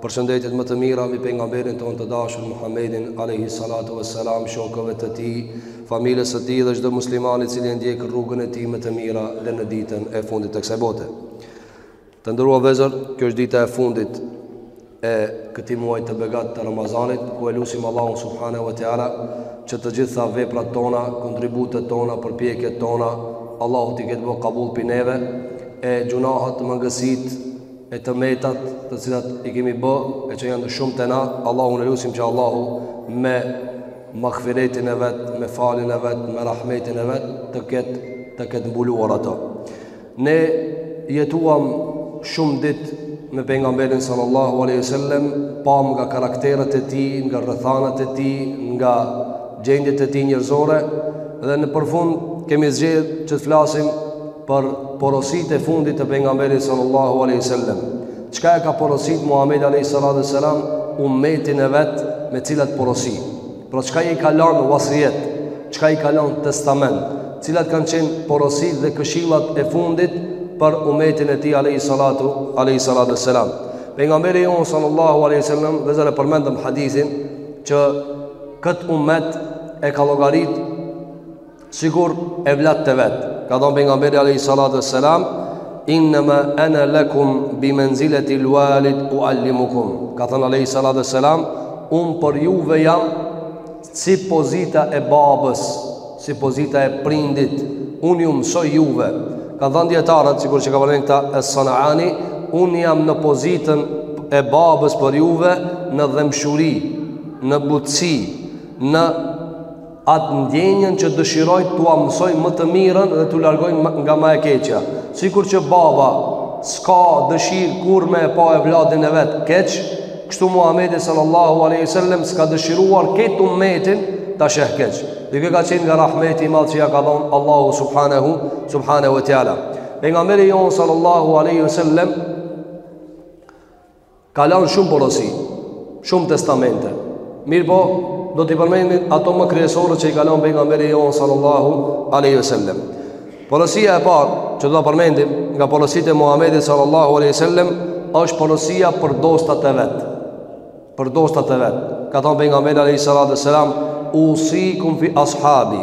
Përshëndetjet më të mira mi pejgamberin tonë të dashur Muhammedin alejhi salatu ves selam, shokëve të tij, familjes së tij dhe çdo muslimani i cili e ndjek rrugën e tij më të mira deri në ditën e fundit të kësaj bote. Të nderuar vëllezër, kjo është dita e fundit e këtij muaji të begat të Ramazanit, ku e lusim Allahun subhanehu ve teala që të gjitha veprat tona, kontributet tona, përpjekjet tona, Allahu t'i ketë bërë kabull për neve, e gjunahat, mangësit, e të metat të cilat i kemi bë e që janë shumë tona, Allahun ne lusim që Allahu me magfiretin e vet, me faljen e vet, me rahmetin e vet, t'i ketë, t'i ketë mbuluar ato. Ne jetuam shumë ditë me pejgamberin sallallahu aleyhi sallem, pamë nga karakteret e tij, nga rrethanat e tij, nga gjendjet e tij njerëzore, dhe në përfund kemi zgjedh që të flasim për porositë e fundit të pejgamberit sallallahu aleyhi sallam çka e ka porositë Muhammedi aleyhi salatu ve sallam umetin e vet me cilat porosi pra çka i ka lanë vasijet çka i ka lanë testament cilat kanë qenë porositë dhe këshillat e fundit për umetin e tij aleyhi salatu aleyhi salatu sallam pejgamberi jonë sallallahu aleyhi sallam vëllezër e përmendëm hadithin që këtë umet e ka llogarit Sikur evlat të vet. Ka thënë pejgamberi alayhi salatu wassalam, "Innama ana lakum bi manzilati al-walid uallimukum." Ka thënë alayhi salatu wassalam, "Un për juve jam si pozita e babës, si pozita e prindit. Un ju mësoj juve." Kanë thënë dijetarët, sikur që ka vënë në dukje as-Sanani, "Un jam në pozitën e babës për juve në dhembshuri, në butësi, në atë ndjenjën që dëshiroj t'ua mësoj më të mirën dhe t'u largoj nga ma e keqja. Sikur që baba s'ka dëshirë kurrë me e pa evladin e vet keq, kështu Muhammedi sallallahu aleyhi sallem s'ka dëshiruar këtë umetin ta sheh keq. Dhe kjo ka qenë nga rahmeti i madh që ia ka dhonë Allahu subhanehu, subhanehu ve teala. Pejgamberi jonë sallallahu aleyhi sallem, Ka lanë shumë porosi, shumë testamente. Mirëpo, do t'i përmendim ato më kryesoret që i ka lanë pejgamberi jonë sallallahu aleyhi sallem. Porosia e parë që do ta përmendim nga porositë e Muhammedit sallallahu aleyhi sallem është porosia për dostat e vet. Për dostat e vet. Ka thonë pejgamberi aleyhi salatu ve sallam, usikum fi ashabi,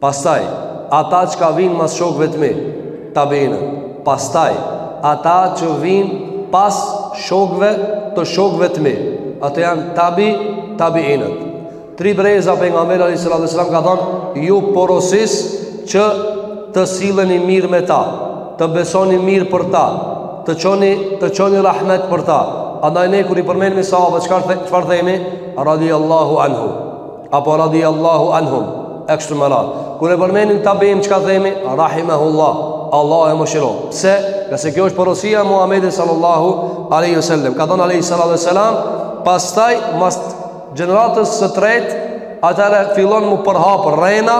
Pastaj, ata çka vijnë mas shokëve të mi, tabiinët. Pastaj, ata që vijnë pas shokëve të shokëve të mi, ato janë tabi tabiinët. Tri breza pejgamberi a.s. ka thonë, ju porosis që të silleni mirë me ta, të besoni mirë për ta, të çoni, të çoni rahmet për ta. Andaj ne kur i përmenmi sahabët, çfarë themi? Radiallahu anhu. apo radiallahu anhum, e kështu me radhë. Kur e përmenim tabiin çka themi, rahimehullah, Allahu e mëshiro. Pse? Ngase kjo është porosia e Muhammedit sallallahu aleyhi sallam. Ka thonë aleyhi salatu wasallam, pastaj, mas gjeneratës së tretë, atëherë fillon m'u përhapë rrena,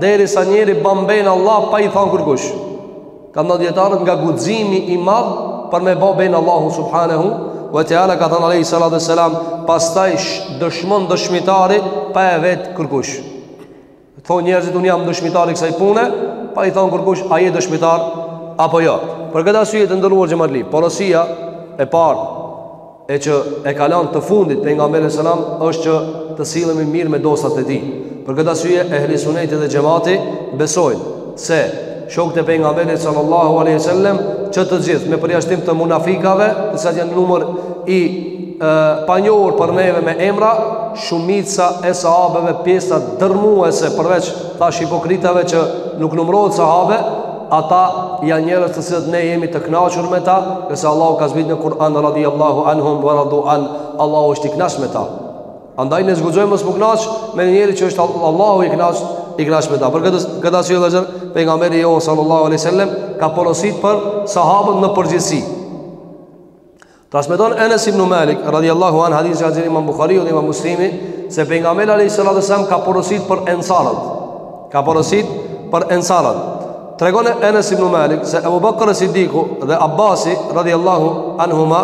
derisa njeri ban be n'Allah, pa i thonë kërkush. Kanë thanë dijetarët nga guximi i madh Për me bo be n'Allahu subhanehu ve teala ka thënë alejhi salatu ve selam Pastaj dëshmon dëshmitari Pa e vet kërkush Thonë njerëzit unë jam dëshmitar i kësaj pune Pa i thonë kërkush a je dëshmitar Apo jo Për këtë arsye të ndëruar xhematli Porosia e parë e që e ka lënë të fundit pejgamberi sallam është që të sillemi mirë me dostat e tij. Për këtë arsye ehli suneti dhe xhamati besojnë se shokët e pejgamberit sallallahu alaihi wasallam që të gjithë me përjashtim të munafikave, të cilët janë numër i panjohur për neve me emra, shumica e sahabeve pjesa dërmuese përveç thashë hipokritave që nuk numërohen sahabe, ata janë njerëz të cilët ne jemi të kënaqur me ta, ngase Allahu ka zbritur në Kur'an radhiyallahu anhum wa radu anh, Allahu është i kënaqur me ta. Andaj ne s'guxojmë mos m'u knaq me një njeri që është Allahu i kënaqur, i kënaqur me ta. Për këtë këtë arsye Allahu pejgamberi jonë sallallahu alaihi wasallam ka porositur për sahabët në përgjithësi. Transmeton Enes ibn Malik radhiyallahu anhu hadith që nxjerr Imam Buhariu dhe Imam Muslimi se pejgamberi alayhi salatu wasallam ka porositur për ensarët. Ka porositur për ensarët. Tregon Enes ibn Malik se Abu Bakr Siddiku dhe Abbasi radhiyallahu anhuma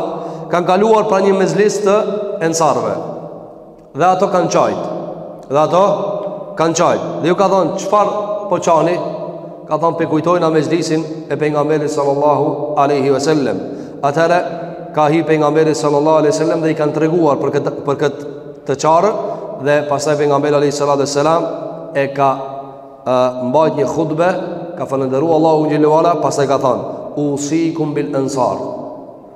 kanë kaluar pranë një mexhlis të ensarëve. Dhe ato kanë qajt Dhe ato kanë qajt Dhe ju ka thonë çfarë po qani Ka thonë pe kujtojna mexhlisin e pejgamberit sallallahu aleyhi ve sellem Atëherë ka hi pejgamberi sallallahu aleyhi ve sellem Dhe i kanë treguar për këtë, për këtë të qarë Dhe pastaj pejgamberi aleyhi salatu ve selam E ka e, mbajt një hutbe Ka falënderu Allahun xhele ve ala Pastaj ka thonë Usikum bil ensar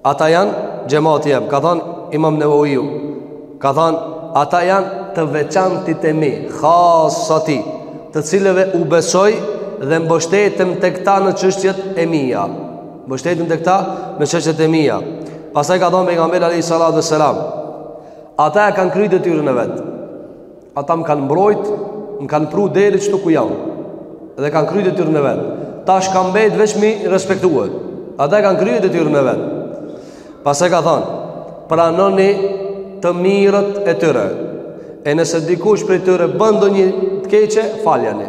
Ata janë xhamati jem, ka thënë Imam Neveviu. Ka thënë ata janë të veçantit e mi, khasati, të cilëve u besoj dhe mbështetëm tek ta në çështjet e mija. Mbështetëm tek ta në çështjet e mija. Pastaj ka thonë pejgamberi a.s. Ata e kanë kry detyrën e vet. Ata më kanë mbrojt, më kanë pru deri qëtu ku jam Dhe kanë kry detyrën e vet Tash ka mbet veç mi respektu Ata e kanë kry detyrën e vet Pastaj ka thonë Pranoni të mirët e tyre E nëse dikush prej tyre bën ndonjë të keqe, faljani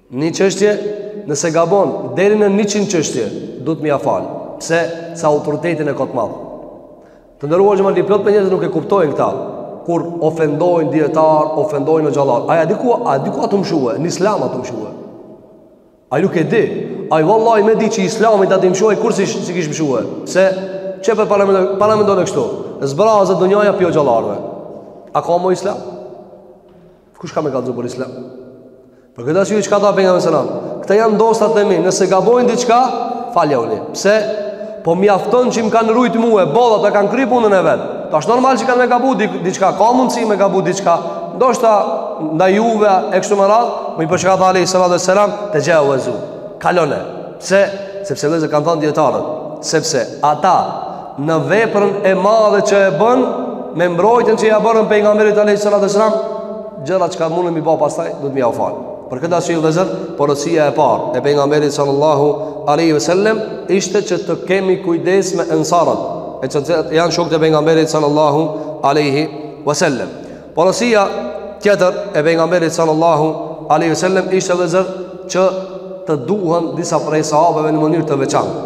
Një çështje, nëse gabon deri në 100 çështje, duhet me ia fal. Pse? Se autoritetin e ka të madh. Të nderuar xhematli plot prej njerëz nuk e kuptojnë këta. Kur ofendojnë dietar, ofendojnë hoxhallar. Ai di ku, a di ku o tu mshu, në islam o tu mshu. Ai nuk e di. Ai vallahi me dit që Islamit jam t'i mshu kurrë s'i kish mshu. Pse? Qe për paramendone kështu. Zbrazet dunjaja pi hoxhallarëve. A ka mo islam? Kush ka me kallzu për islam? Për këtë arsye çka tha pejgamberi sallallahu alajhi wasallam? Këta janë dostat e mi, nëse gabojnë diçka, faljauni. Pse? Po mjafton që më kanë rujt mua, boll ata kanë kry punën e vet. Tash normal që kanë me gabu diçka, ka mundsi me gabu diçka. Ndoshta ndaj juve e kështu me radh, mirëpo çka tha alajhi salatu wasallam, tejawazu. Kalojeni. Pse? Sepse vllezër kanë thënë dietarët, sepse ata në veprën e madhe që e bënë me mbrojtjen që ja bënë pejgamberit alayhis salam gjëra çka munden mi bë pastaj duhet me jau fal. Për këtë arsye vëllazër, porosia e parë e pejgamberit sallallahu alaihi wasallam ishte që të kemi kujdes me ensarët, e që janë shokët e pejgamberit sallallahu alaihi wasallam. Porosia tjetër e pejgamberit sallallahu alaihi wasallam ishte vëllazër që të duhen disa prej sahabeve në mënyrë të veçantë.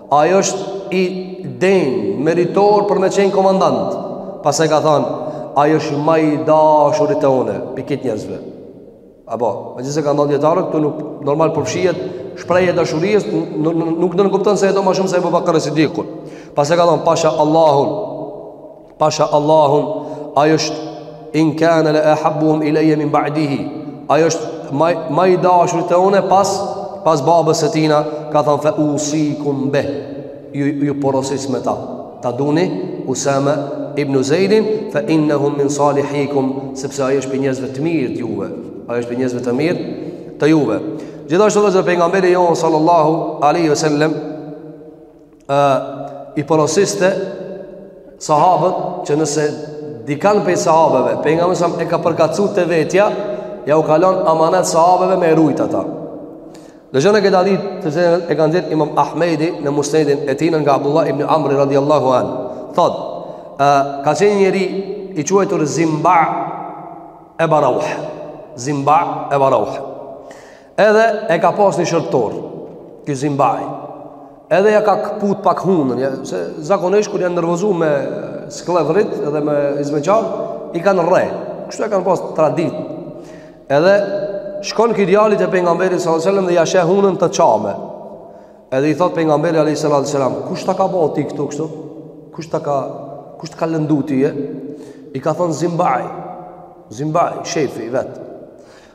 Ai është i denjë, meritor për me qenë komandant. Pastaj ka thonë, ai është ma i dashuri te une, pi krejt njerëzve. Apo, megjithëse kanë thonë dijetarët, këtu normal përfshihet, shprehje e dashurisë, nuk nënkupton se e do ma shumë se Ebu Bekër Sidikun. Pastaj ka thonë, pasha Allahun, Pasha Allahun, ai është in kana la ahabbuhum ilayya min ba'dihi. Ai është ma i dashur te unë pas pas babës së tina, ka thënë fa usikum bih. Ju ju porosis me ta. Ta duni Usama ibn Zaid fa innahu min salihikum, sepse ai është prej njerëzve të mirë të juve. Ai është prej njerëzve të mirë të juve. Gjithashtu vllezër pejgamberi jon sallallahu alaihi wasallam ë i porosiste sahabët që nëse dikan pe sahabeve pejgamberi alejhi selam e ka përkatësu te vetja jau ka lon amanet sahabeve me rujt ata Dëgjone këtë hadith të cilin e ka nxjerrë imam Ahmedi në musnedin e tinën nga Abdullah ibn Amri radiallahu anhu. Thot, e, ka qenë njëri i quajtur Zinba Eba Rauh. Zinba Eba Rauh. Edhe e ka pas një shërbëtor ky Zimbaj Edhe ja ka këput pak hundën ja, se zakonisht kur janë nervozu me skllevërit Edhe me hyzmeqar i kanë rreh Kështu e kanë pas tradit Edhe shkon ky djali te pejgamberi s.a.s. Dhe ja sheh hundën të çame Edhe i thot pejgamberi a.s. Kush ta ka bo ty këtu kështu Kush ta ka Kush të ka lëndu ty e I ka thonë Zimbaj Zimbaj, shefi i vet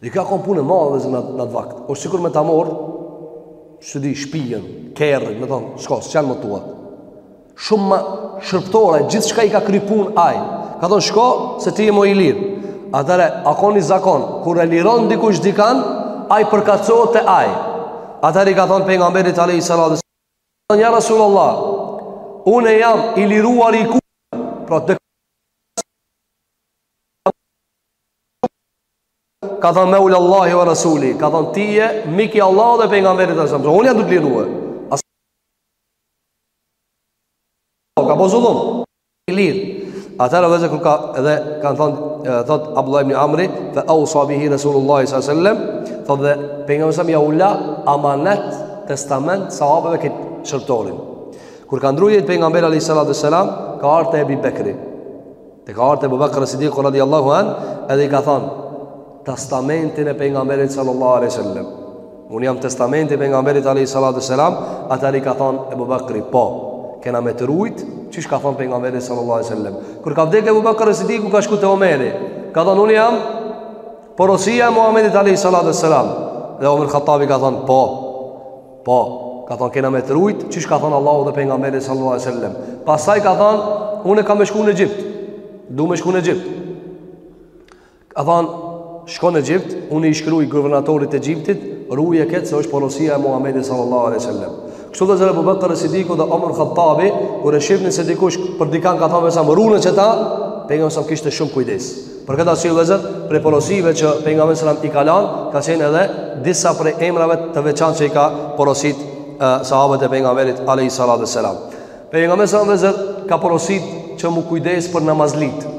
Dhe kjo o kon punë e madhe vllezër në atë vakt. O sikur me ta mor, s'di shpijën, kerrin, me thon, shko s'jan mo tuat. Shumë ma shërbëtori, gjithçka i ka kry punë ai. Ka thon shko se ti je më i lirë. Atëherë, o kon një zakon, kur e liron dikush dikan, ai përkatësohet te ai. Atëherë i ka thon pejgamberit alayhi salatu sallam, "Ja Rasulullah, unë jam i liruari i kujt, pra të ka thënë meula llahi ve Rasulihi, ka thënë ti je miki i Allahut dhe pejgamberit a.s., unë janë të klirue. As... Ka bo zullum, i lirë. Atëherë vllezër kur ka edhe, kanë thënë, thot Abdullah ibn Amri, fe ausa bihi Rasulullahi s.a.s. Thot dhe pejgamberi a.s. jau la amanet testament sahabeve këtë shërbëtorin. Kur ka ndrru jetë pejgamberi a.s. ka ardh te Ebi Bekri. Dhe ka ardh te Abu Bakr Siddiku radiallahu an, edhe i ka thënë testamentin e pejgamberit sallallahu alaihi wasallam. Unë jam testamenti i pejgamberit alaihi salatu wasalam, atëherë i ka thënë Abu Bakri, po, kena me të rujt, qysh ka thënë pejgamberi sallallahu alaihi wasallam. Kur ka vdek Abu Bakr Siddiku ka shku te Omeri, ka thënë unë jam porosia e Muhamedit alaihi salatu wasalam. Dhe Omer Khattabi i ka thënë, po, Po, ka thonë kena me të rujt, qysh ka thonë Allahu dhe pejgamberi sallallahu alejhi ve sellem. Pastaj ka thonë, unë kam me shku në Egjipt, du me shku në Egjipt. Ka thonë, shko në Egjipt, unë i shkruj guvernatorit t'Egjiptit, ruje ketë se është porosia e Muhammedit sallallahu alejhi ve sellem. Kështu vllezër Ebu Bekër es-Sidiku dhe Omer Khattabi, kur e shifnin se dikush për dikan ka thonë pejgamberi a.s., rune qeta, pejgamberi a.s. kishte shumë kujdes. Për këtë arsye vllezër, prej porosive që pejgamberi sallallahu alajhi wasallam i ka lënë, ka qenë edhe disa prej emrave të veçantë që i ka porosit sahabët e pejgamberit alayhi salatu wasalam. Pejgamberi sallallahu alajhi wasallam ka porosit që mu kujdes për namazlitë.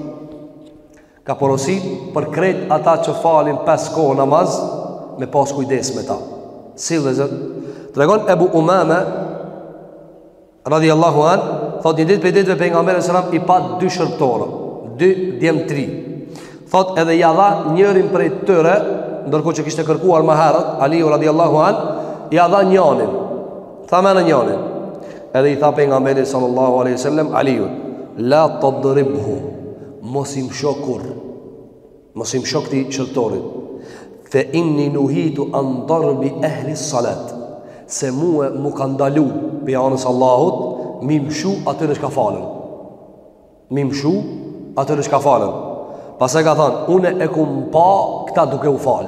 Ka porosit për krejt ata që falin pes kohë namaz me pas kujdes me ta. Si vllezër, tregon Ebu Umame Radhi Allahu an, thot një ditë prej ditëve pejgamberi a.s. i pa dy shërbëtorë, dy djem t'ri. Thot edhe ja dha njërin prej tyre, ndërkohë që kishte kërkuar më herët, Aliu Radhi Allahu an, ja dha njanin, tha merre njanin. Edhe i tha pejgamberi sallallahu aleyhi sallam, Aliut, la tadribhu, mos i msho kurr, Mos i msho këtij shërtorit. Fe inni nuhitu an darbi ehli salat. Se mua mu ka ndalu pe anës Allahut mi mshu atyne çka falen. Mi mshu atyne çka falen. Pse? Ka thanë, unë e kum pa këta duke u fal.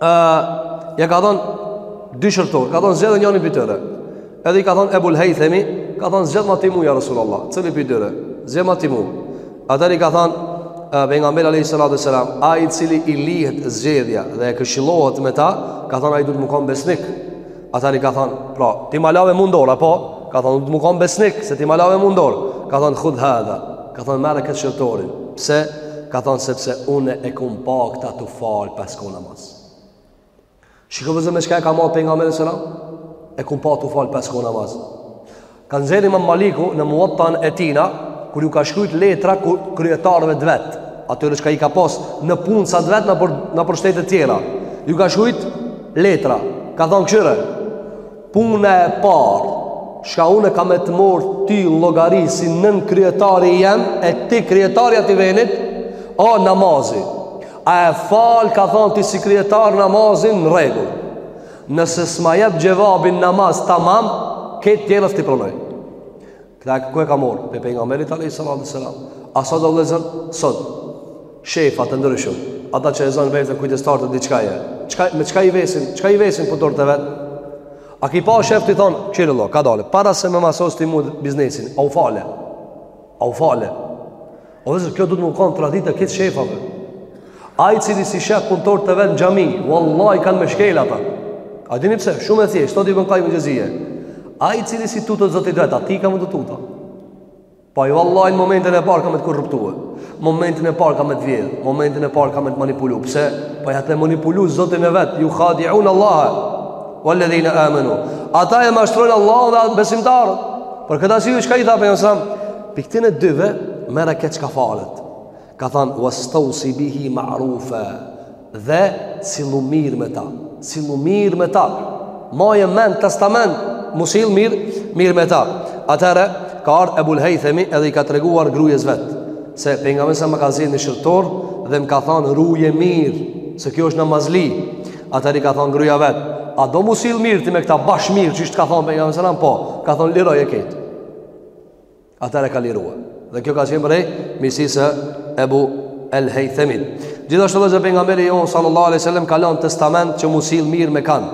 ë ja ka dhon dy shërtor, ka thon zgjedhe njanin pi tyre. Edhe i ka thon Ebul Hejthemi, ka thon zgjedhma ti mu ja Resulullah, cili pi tyre, zgjedhma ti mu. Atëherë i ka thon pejgamberi alejhi salatu selam, ai cili i lihet zgjedhja dhe e këshillohet me ta, ka thon ai duhet mu kon besnik. Atëherë i ka thënë, po, ti ma lave mu n'dorë, apo? Ka thënë, du mu kon besnik, se ti ma lave mu n'dorë. Ka thënë, khudh hadha. Ka thënë, merre këtë shërtorin. Pse? Ka thënë, sepse une e kum pa këta tu falë pesë kohë namaz. Shiko vllezër me çka e ka matë Pejgamberi alejhi selam? E kum pa tu falë pesë kohë namaz. Ka nxjerrë Imam Maliku në Muwatta'an e tina, kur ju ka shkruajt letra ku kryetarëve të vet, atyre çka i ka pas nëpunësa të vet nëpër, nëpër shtete të tjera. Ju ka shkruajt letra. Ka thënë këqyre, puna e parë çka une kam me të morë ty llogari si nënkryetari jem e ti kryetar i atij venit o namazi a e falë ka thonë ti si kryetar namazin në rregull Nëse s'ma jep xhevabin namaz tamam, këto tjerat s't'i pronoj. Këta ku e ka morë? Pe Pejgamberit alejhi salatu selam. A sot o vllezër? Sot. Shefa të ndryshëm. Ata çka e zonë veten kujdestarë të diçkaje. Çka, me çka i vesin? Çka i vesin puntorët e vet? A ki pa shef të i thonë, kqyre o, kadale, para se me ma sos ti mu biznesin, a u fale, a u fale, O vllezër, kjo duhet mu konë traditë e kti shefave. Ai cili s'i shef punëtorët e vet në xhami, vallahi kanë me shkel ata. A dini pse, shumë e thjeshtë, sot i bën kaj muxhize. Ai cili s'i tutet Zotit vet, a ty ka me t'u tutë. Po ai vallahi në momentin e parë ka me të korruptu. Momentin e parë ka me të vjedhë. Momentin e parë ka me të manipulu. Pse? Po ai o tu e manipulu Zotin e vet. Juhadiune Allahe. Velledhine amenu. Ata e mashtrojnë Allahun dhe besimtarët. Për këta si ju çka i tha Pejgamberi alejhi selam? Pi ktyne dyve, merre ket çka falet. Ka than, vestevsi bihi ma'rufa dhe sillu mirë me ta. Sillu mirë me ta. Maje men, testament, musil mirë, mirë me ta. Atere, ka ardhë Ebul Hejthemi edhe i ka treguar grujes vet. Se Pejgamberi alejhi selam më ka zgjedh një shërtor dhe më ka than, ruje mirë, se ky është namazli. Atëherë i ka than gruja vet, a do mu sill mirë ti me këta bash mirë, qysh të ka than Pejgamberi alejhi selam? Po, ka than liroje ketë. Atëherë e ka lirua Dhe kjo ka qenë prej mirësisë së Ebu El Hejthemit Gjithashtu vëllezër pejgamberi jonë Sallallahu alai sallam Ka lanë testament që mu sill mirë me kan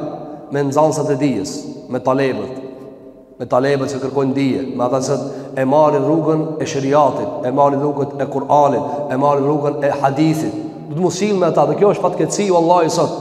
Me nxansat e dijes Me talebët Me talebët që kërkojnë dije Me ata që e marrin rrugën e sheriatit E marrin rrugën e Kur'anit E marrin rrugën e hadithit Duhet mu sill me ata Dhe kjo është fatkeqësi Wallahi sot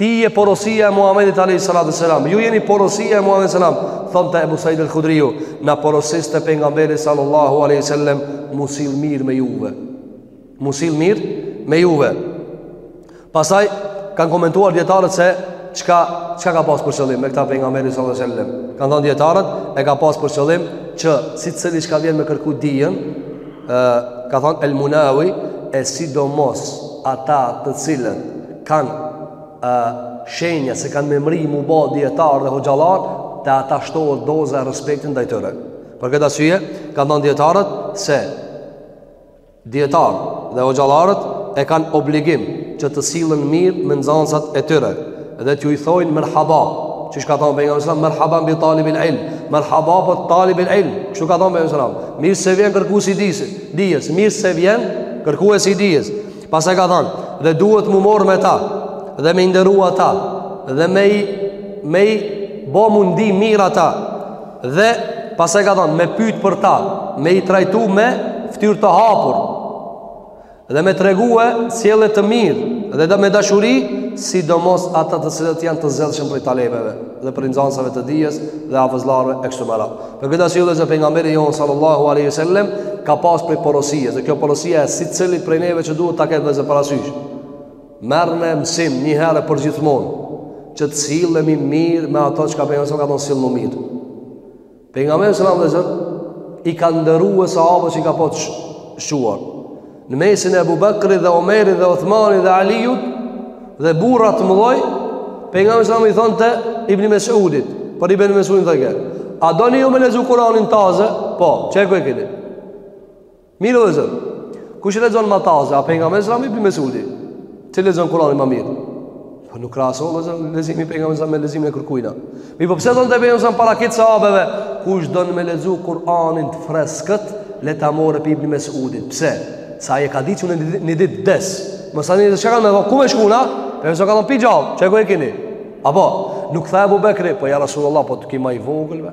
Ti je porosia e Muhamedit alayhi salatu selam. Ju jeni porosia e Muhamedit selam. Thonte Abu Said al-Khudriu, na porosiste pejgamberi sallallahu alaihi wasallam, mu sill mirë me juve. Mu sill mirë me juve. Pastaj kanë komentuar dijetarët se çka çka ka pas për qëllim me këta pejgamberi sallallahu alaihi wasallam. Kanë thënë dijetarët e ka pas për qëllim që secili çka vjen me kërku dijen, ë ka thënë El Munawi e sidomos ata të cilët kanë ë shenja se kanë me mrri mu bë dijetarë dhe hoxhallar, te ata shtohet doza e respektit ndaj tyre. Për këtë arsye, kanë thënë dijetarët se dijetarë dhe hoxhallarët e kanë obligim që të sillen mirë me nxënësat e tyre dhe t'ju i thojnë merhaba, qysh ka thonë pejgamberi sallallahu alajhi wasallam, merhaban bi talibil ilm, merhaba po talibil ilm. Kështu ka thonë pejgamberi sallallahu alajhi wasallam, mirë se vjen kërkuesi i dijes, mirë se vjen kërkuesi i dijes. Pastaj ka thënë, dhe duhet mu morë me ta, dhe me i nderu ata, dhe me i, me i bo mu ndi mirë ata, dhe pastaj ka thënë, me pytë për ta, me i trajtu me ftyrë të hapur, dhe me tregu sjellje të mirë, dhe dhe me dashuri, sidomos ata të cilët janë të zellshëm prej talebeve, dhe prej nxansave të dijes, dhe hafëzllarëve, e kështu Për këtë arsye vëllezër pejgamberi jon sallallahu alaihi wasallam ka pas prej porosie, dhe kjo porosia e secilit prej neve që duhet ta ketë vëllezër parasysh. Merrni mësim një herë për gjithmonë që të sillemi mirë me ato që ka pejgamberi ka thënë sillnu mirë. Pejgamberi sallallahu alaihi wasallam i ka nderuar sahabët që i ka pas shquar. Në mesin e Abu Bakrit dhe Omerit dhe Uthmanit dhe Aliut dhe burra të mëdhoj, pejgamberi selam i thonte Ibn Mesudit, për Ibn Mesudin thojke, a doni ju me lexu Kur'anin taze? Po, qe ku e keni? Mirë vëllezër, kush e lexon ma taze, a pejgamberi selam, Ibn Mesudi, që e lexon Kur'anin më mirë? Po nuk krahasohet vëllezër leximi i pejgamberit selam me leximin e kërkujna. Mirëpo pse donte pejgamberi selam para krejt sahabeve? Kush don me lexu Kur'anin të freskët, le ta morë prej Ibn Mesudit. Pse? Se ai e ka dit unë një ditë des. Masanej çka kanë me bo ku me shku na? Pejgamberi selam ka thon pi gjall. Qe ku e keni? Apo nuk tha Abu Bekri, po ja Rasulullah, po ky më i vogël be.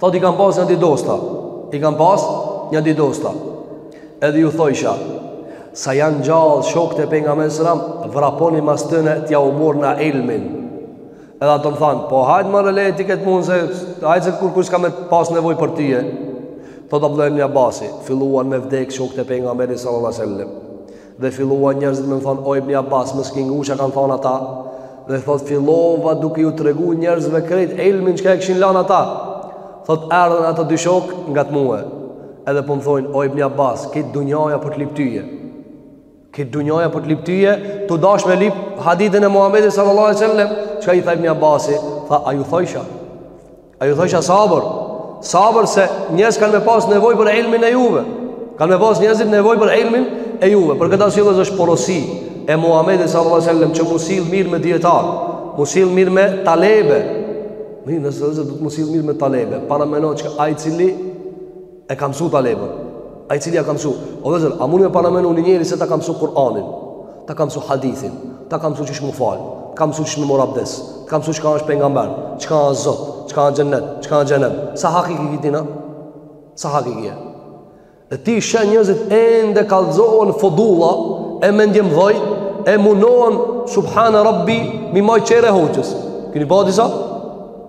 Thot i kam pas nja dy dosta I kam pas nja dy dosta Edhe ju thojsha Sa janë gjallë shokët e pejgamberit sallallahu alejhi ve sellem Vraponi mas tyne t'jau morr na ilmin Edhe ata më thanë Po hajt more leje ti këtë mund se Hajt se kurkush s'ka me pas nevojë për tyje Thot Abdullah ibn Abasi Filluan me vdek shokët e pejgamberit sallallahu alejhi ve sellem Dhe filluan njerëzit me më thanë, o Ibn Abbas, mos ki ngu çka kanë thanë ata, dhe thot, fillova duke ju tregu njerëzve krejt ilmin çka e kishin lanë ata, thot, erdhen ata dy shokë ngat mue, edhe po më thonë, o Ibn Abbas, krejt dunjaja po të lyp tyje, krejt dunjaja po të lyp tyje, tu dasht me lyp hadithin e Muhammedit sallallahu alejhi sallam, çka i tha Ibn Abbasi, tha, a ju thojsha, A ju thojsha sabër Sabër se njerëzit kanë me pas nevojë për ilmin e juve Kanë me pas njerëzit nevojë për ilmin e juve Për këtë arsye është porosi E Muhammedit Sallallahu Aleyhi Sallam Që m'u sill mirë me dijetarë M'u sill mirë me talebe Mirë nëse vllezër duhet m'u sill mirë me talebe Parameno që ai i cili E ka mësu taleben. Ai i cili ja ka mësu. O vllezër, a mund me paramenu një njeri se ta ka mësu Kur'anin, ta ka mësu hadithin, ta ka mësu qysh m'u falë, ta ka mësu qysh me marr abdes, ta ka mësu çka është pejgamber, çka është Zot, çka është xhennet, çka është xhehennem. Sa hak i ki tina? Sa hak i ki, e? Dhe ti sheh njerëzit ende kallzohen fodulla e mendjemdhoj, e munohen subhane rabbi m'i majt qere hoxhës. Kini pa disa?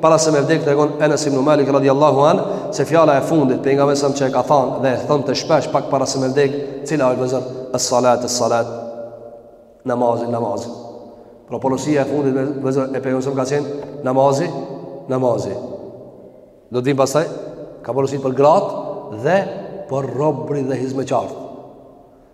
para se me vdek tregon Enes ibn Malik radhiyallahu an se fjala e fundit e pejgamberit sallallahu alejhi ve sellem që e ka thanë dhe e thonte shpesh pak para se me vdek, cila është vllezër as-salat as-salat namazi namazi. Pra porosia e fundit vllezër e pejgamberit ka qenë namazi namazi. Do të vim pastaj ka porosit për gratë dhe për robërit dhe hizmeqarët.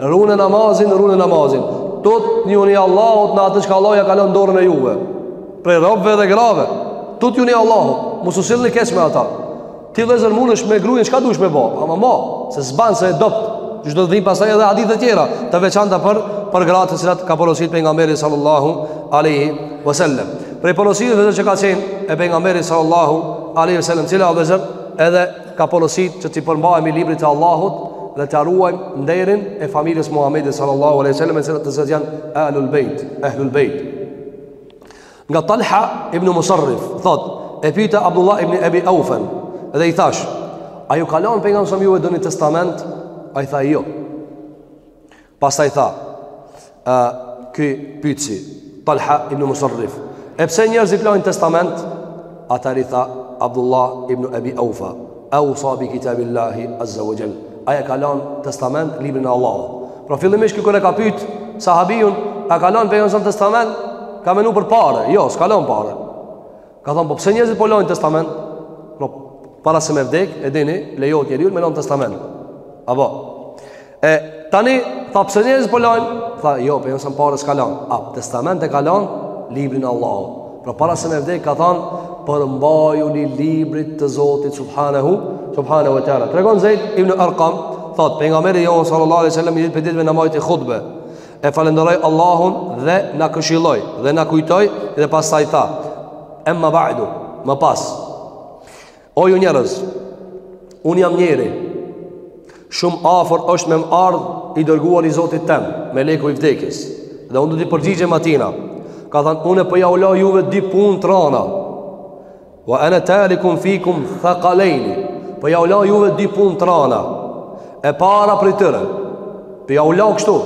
Rune namazin, rune namazin. Tutjuni Allahut në atë çka Allahu jau ka lon n'dorën e juve. Prej robëve dhe grave. Tutjuni Allahut. Mos u sillni keq me ata. Ti vllezër mundesh me grujen, çka dush me bo? Ama mo, se s'ban, se e dobët. Që do të vijnë pastaj edhe hadithe tjera. Të veçanta për, për gratë të cilat ka porosit pejgamberi sallallahu aleyhi vësallem. Prej porosive vllezër që ka qenë e pejgamberit sallallahu aleyhi vësallem. Cila o vllezër edhe ka porosit që t'i përmbahemi librit të Allahut dhe t'a ruajmë nderin e familjes Muhammedit sallallahu aleyhi sallam e se vllezër janë ahlul bejt, ahlul bejt. Nga Talha ibn Musarrif, thot, e pyta Abdullah ibn Ebi Aufen, dhe i thash, a ju ka lon pejgamberi sallallahu aleyhi sallam juve ndonjë testament? Ai tha jo. Pastaj tha, a, ky pytsi, Talha ibn Musarrif, e pse njerëzit lajnë testament? Atëherë i tha, Abdullah ibn Abi Aufa, eusa bi kitabillahi azza wa xhell. Ai e ka lanë testament librin e Allah. Pra fillimisht ky kur e ka pyt, sahabijun, a ka lanë pejgamberi sallallahu alejhi ve sellem testament? Ka menu për pare, jo, s'ka lanë pare. Ka thanë, po pse njerëzit po lajnë testament? Pra, para se me vdek, e dini, lejohet njeriu me lanë testament. Apo. E tani, tha pse njerëzit po lajnë? Tha, jo, pejgamberi pare s'ka lanë. A testament e ka lanë librin e Allahut. Pra para se me vdek ka thanë, përmbajuni librit të Zotit subhanahu subhanahu wa taala. Tregon Zeid ibn Arqam, thot pejgamberi jon sallallahu alaihi wasallam ni ditë prej ditëve na mbajti hutbe. e falënderoi Allahun dhe na këshilloi dhe na kujtoi dhe pastaj tha emma ba'du më pas o ju njerëz un jam njeri shumë afër është me më ardh i dërguar i Zotit tem meleku i vdekjes dhe un do t'i përgjigjem atina ka thanë unë po jau la juve dy punë t'rana Wa ana tarikum fikum thaqalain. Po jau la juve dy punë t'rana. E para prej tyre. Po jau la kështu.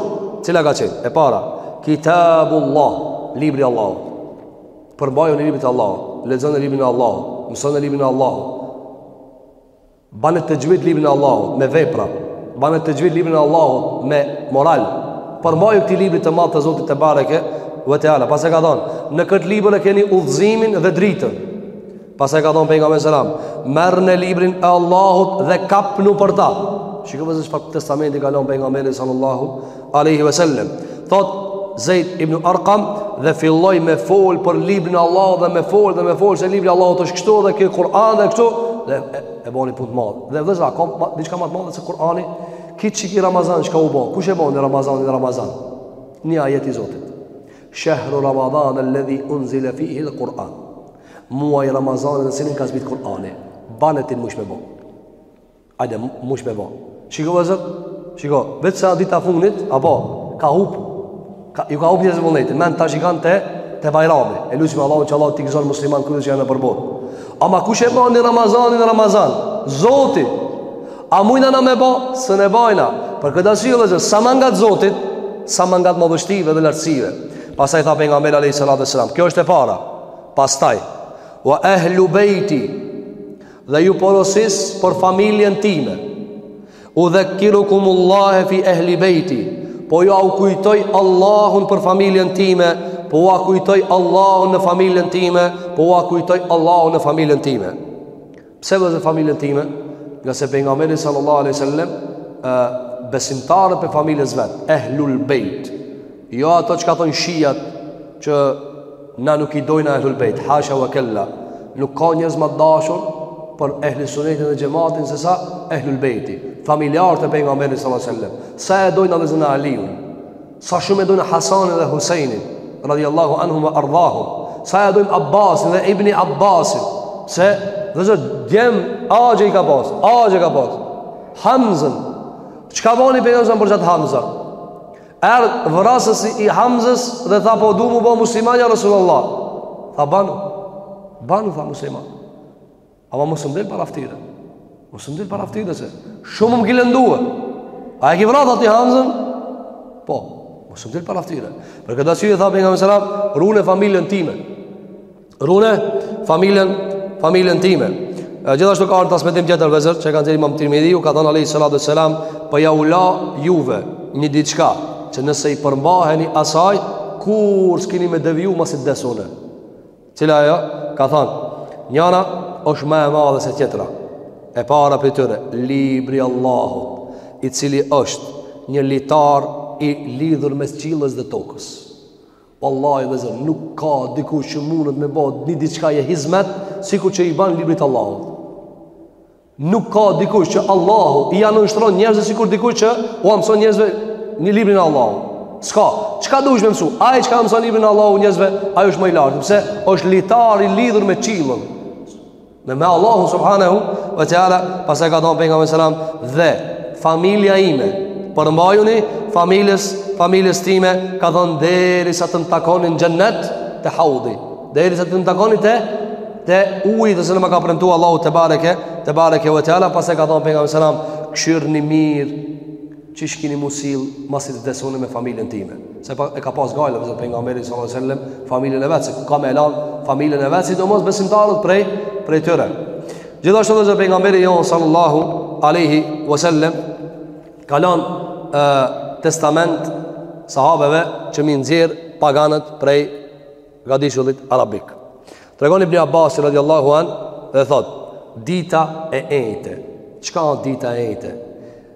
Cila ka qenë? E para, Kitabullah, libri i Allahut. Përmbajuni librit të Allahut, lexoni librin e Allahut, mësoni librin e Allahut. Bane texhvid librin e Allahut me vepra. Bane texhvid librin e Allahut me moral. Përmbaju këtij libri të madh të Zotit Tebareke ve Teala. Pastaj ka thënë, në këtë libër e keni udhëzimin dhe dritën. Pastaj ka thënë pejgamberi selam, merrne librin e Allahut dhe kapnu për ta. Shiko vëllezër çfarë testamenti ka lënë pejgamberi sallallahu alaihi wasallam thot Zeid ibn Arqam dhe filloi me fol për librin e Allahut dhe me fol dhe me fol se libri i Allahut është kështu dhe ky Kur'an dhe kështu dhe e, e boni punë të madhe. Dhe vëllezër a ka diçka më të madhe se Kur'ani, ky qiky Ramazan çka u bo. Kush e boni Ramazanin Ramazan? Një ajet i Zotit. Shahru Ramadan alladhi unzila fihi al-Qur'an. Muaji Ramazan në të cilin ka zbrit Kur'ani. Bane ti n'mujsh me bo. Hajde, n'mujsh me bo. Shiko, vëllezër, shiko, veç se dita e funit, apo, ka hup, ka, ju ka hup njerëzve vullneti, mendt tash i kanë te, te bajrami, e lusim Allahun që Allahu t'i gëzon muslimanët kudo që janë nëpër botë. Ama kush e boni Ramazanin Ramazan? Zoti, a mujna na me bo? Se ne bajna. Për këtë arsye, vëllezër, sa ma ngat Zotit, sa ma ngat madhështive dhe lartësive. Pastaj tha pejgamberi a.s. Kjo është e para, pastaj, wa ehlu bejti, Dhe ju porosis për familjen time Udhekkirukumullahe fi ehli bejti Po jau kujtoj Allahun për familjen time Po jau kujtoj Allahun në familjen time Po jau kujtoj Allahun në familjen time Pse vëllezër familjen time? Ngase pejgamberi sallallahu aleyhi sallem Besimtarët prej familjes vet Ehlul bejt Jo ato çka thonë shijat që na nuk i dojnë Ehlul Bejt, hasha wa kella. Nuk ka njerëz ma t'dashur për Ehli Sunetin dhe Xhematin se sa Ehlul Bejti, familjarët e pejgamberit sallallahu alaihi wasallam. Sa e dojnë vllezër na Aliun, sa shumë e dojnë Hasanin dhe Huseinin, radiallahu anhum e ardhahum, sa e dojnë Abbasin dhe Ibni Abbasin, se vllezër djem axhe i ka pas, axhe i ka pas, Hamzën, çka bani pejgamberi për qat Hamzën? Erdh vrasësi i Hamzës dhe tha po du mu bo musliman ja Rasulullah. Tha banu. Banu tha musliman. Ama mos m'del para ftyre. Mos m'del para ftyre se shumë më ki lëndu. A e ke vra tha ti Hamzën? Po. Mos m'del para ftyre. Për këtë arsye tha pejgamberi sallallahu alajhi wasallam, "Rune familjen time." Rune familjen familjen time. E, gjithashtu ka ardhur transmetim tjetër vllezër që e ka cek Imam Tirmidhi, ku ka thënë alejhi salatu wasallam, "Po ja u la juve një diçka që nëse i përmbaheni asaj, kurrë s'keni me deviju masi t'des une." Cila ajo? Ka thënë, "Njëra është më e madhe se tjetra." E para prej tyre, libri i Allahut, i cili është një litar i lidhur mes qiellës dhe tokës. Wallahi vllezër nuk ka dikush që mundet me bë një diçka je hizmet sikur që i bën librit Allahut. Nuk ka dikush që Allahu ia nënshtron njerëzve sikur dikush që ua mson njerëzve librin e Allahut. Ska, çka dush me mësu? Ai që ua mëson librin e Allahut njerëzve, ai është më i lartë, pse është litar i lidhur me qiellën. Me me Allahu subhanahu wa taala pas e ka thënë pejgamberi selam dhe familja ime përmbajuni familjes familjes time ka thënë derisa të m'takoni në xhennet te haudi derisa të m'takoni te te uji te cili më ka premtuar Allahu teb tebareke wa taala pastaj ka thënë pejgamberi selam këqyrni mirë Qysh kini m'u sill masi të des une me familjen time. Se pa, e ka pas gajle, vllezër pejgamberi sallallahu alaihi wasallam, familjen e vetë, se ku ka me e lan familjen e vetë, sidomos besimtarët prej, prej tyre. Gjithashtu vllezër pejgamberi jonë sallallahu alaihi wasallam, ka lon testament sahabeve që m'i nxjerr paganët prej gadishullit arabik. Tregon Ibn Abbas radiallahu an dhe thot, dita e enjte. Çka o dita e enjte?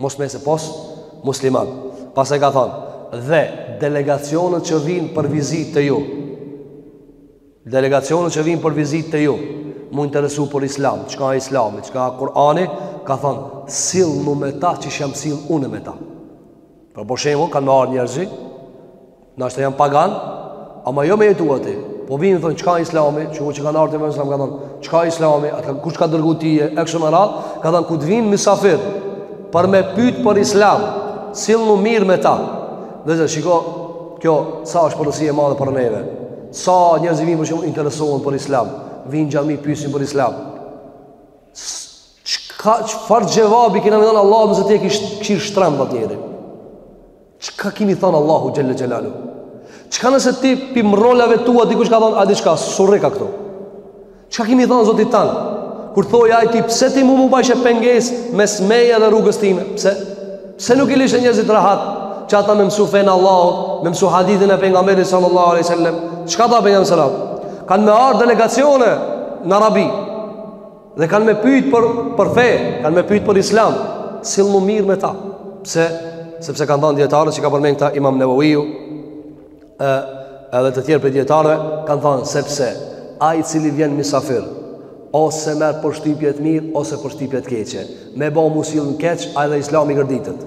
Mos mes e pos musliman. Pastaj ka thonë, dhe delegacionet që vijnë për vizitë te ju, delegacionet që vijnë për vizitë te ju, m'u interesu për islam, çka islami, çka Kurani, ka thonë, sillnu me ta qysh jam sill unë me ta. Pra për shembull, kanë me ardh njerëzit, Nashta janë pagan, ama jo me jetu aty. Po vinë thonë çka Islami, që kur që kanë ardh në Islam ka thonë, çka Islami, a kush t'ka dërgu ty e kështu me radhë, ka thonë kur të vinë mysafir për me pyet për Islam, sillnu mirë me ta. Dhe zë shiko, kjo sa është porosi e madhe për neve. Sa njerëz vinë për shembull interesohen për Islam, vinë xhami pyesin për Islam. Çka çfarë xhevabi kena me dhënë Allahut nëse ti e ki kshir shtrembt atë njeri? Çka ki me i thënë Allahut xhelle xhelaluhu? Çka nëse ti pi mrrolave tua dikush ka thënë a di çka surrë ka këtu? Çka ki me i thënë Zotit tan? Kur t'thojë ai ty pse ti mu m'u bajshe pengesë mes meje dhe rrugës time? Pse? Pse nuk i lishe njerëzit rahat? Që ata me mësu fenë e Allahut, me mësu hadithin e pejgamberit sallallahu alaihi wasallam. Çka tha pejgamberi sallallahu? Kanë me ardh delegacione në Arabi, Dhe kanë me pyjtë për, për fe, kanë me pyjtë për islam, sillnu mirë me ta. Pse? Sepse kanë thonë dijetarët që ka përmend këta imam Neveviu, edhe të tjerë prej dijetarëve, kanë thonë sepse ai i cili vjen misafir, ose merr përshtypje të mirë, ose përshtypje të keqe. Me bo m'u sill ne keq, ai edhe islami gërditet.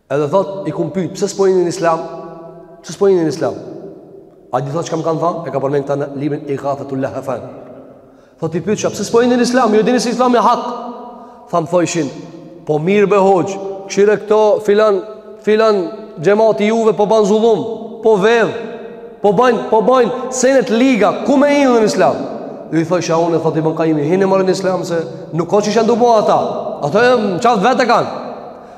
Edhe thot, i kum pyt, pse s'po hini në islam? Pse s'po hini në islam? A di thot çka m'kanë thanë? E ka përmend këta në librin Igathetul Lehfan. Thot, i pytsha, pse s'po hini në islam? Ju e dini se islami â hak. Thanë, thojshin, po mirë be hoxhë, kshire këto filan, filan xhemati juve po ban zullum, po vjedh, po ban, po ban sene t'liga, ku me hi në islam? Ju thojsha unë, thot Ibn Kajimi, hini more në islam, se nuk â qysh janë tu bo ata. Ata m'qafë t'vet e kanë.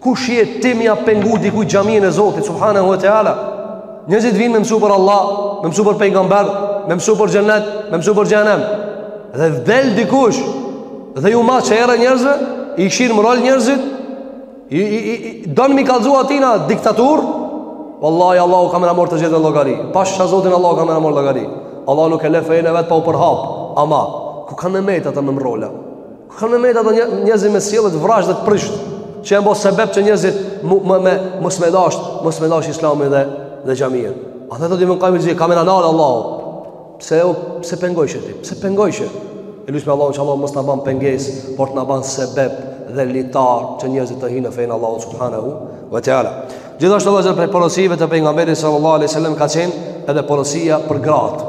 Kush je ti me ia pengu dikujt xhamin e Zotit subhanahu wa taala? Njerëzit vinë me mësu për Allah, me mësu për pejgamber, me mësu për xhenet, me mësu për xhehenem. Dhe del dikush dhe ju ma çehre njerëzve, i kshir mrrol njerëzit, i, i, i, i don me i kallzu atyne diktaturë, Wallahi Allahu ka me na marrë të gjithë n'llogari. Pasha Zotin Allahu ka me na marrë n'llogari. Allahu nuk e lë fenë e vet pa u përhap. Ama ku kanë me met ata me mrrola? Ku kanë me met ata njerëz me sjellje të vrazhdë dhe të prishtë, që janë bo sebep që njerëzit më, më, me mos me dashtë, mos me dashtë islamin dhe, dhe xhaminë. A në të të më kajmë gjithë, ka me na nalë Allahu, pse, pse pengojshe ti, pse pengojshe? E lusim Allahun që Allahu mos na banë pengesë, por të na banë sebep dhe litarë që njerëzit të hinë n'fenë e Allahut subhanahu wa ta'ala. Gjithashtu vëllezër prej porosive të pejgamberit sallallahu alaihi wasallam ka qenë edhe porosia për gratë.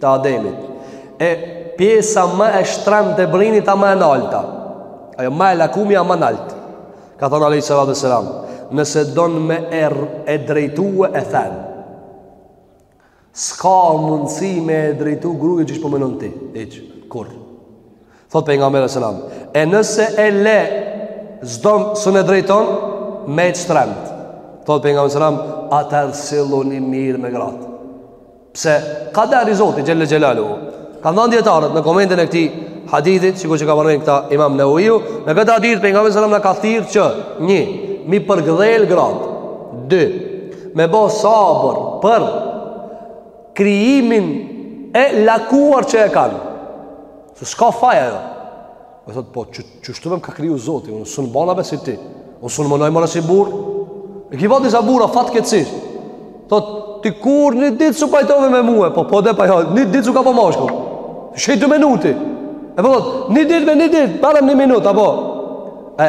të Ademit e pjesa më e shtremtë e brinit â më e nalta ajo më e lakumja më nalt ka thonë alejhi salatu ve selam nëse don me e, e drejtu e then s'ka mundësi me e drejtu gruen qysh po menon ti hiç, kurrë Thot pejgamberi alejhi selam E nëse e le S'do s'un e drejton Met shtremt Thot pejgamberi alejhi selam Atëherë silluni mirë me grat Pse Kaderi i Zotit xhelle xhelaluhu Kanë thanë dijetarët në komentin e këti Hadithit sikur që ka përmen këta imam Neveviu Në këtë hadith pejgamberi alejhi selam Na ka thirrë që Një M'i përkdhel grat Dy Me bo sabër Për Krijimin E lakuar që e kanë Se s'ka faj ajo. E po thot po qa qashtu më ka kriju Zoti, unë s'un bona be si ti. Unë s'un menoj si burr. E ki disa burra fatkeqsisht. Thot ti kur një ditë s'u pajtove me mua, po po dhe pajtove, një ditë su ka po mashku. Shkoj dy minuti. E po thot, një ditë me një ditë, para një minute apo. E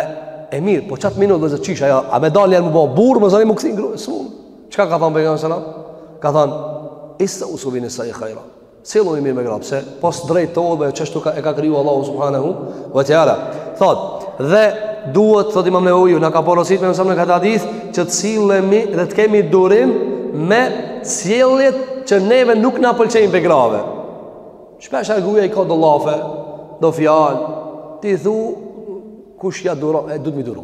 e mirë, po qat minutë vllezër qysh ajo, a me dalë m'u bë burr, masanej m'u kthy n'grua. Çka ka thënë pejgamberi sallallahu alajhi wasallam? Ka thënë, "Isteusu bin-nisai khaira." Silluni mirë me gra, pse po s'drejtohet ajo qashtu ka e ka kriju Allahu subhanahu wa taala. Thot, dhe duhet thot Imam Neveviu na ka porosit me mëson në këtë hadith që të sillemi dhe të kemi durim me sjelljet që neve nuk na pëlqejnë pej grave. Shpesh a gruja i ka do llafe, do fjalë, ti thu kush ja duron, e duhet mi duro.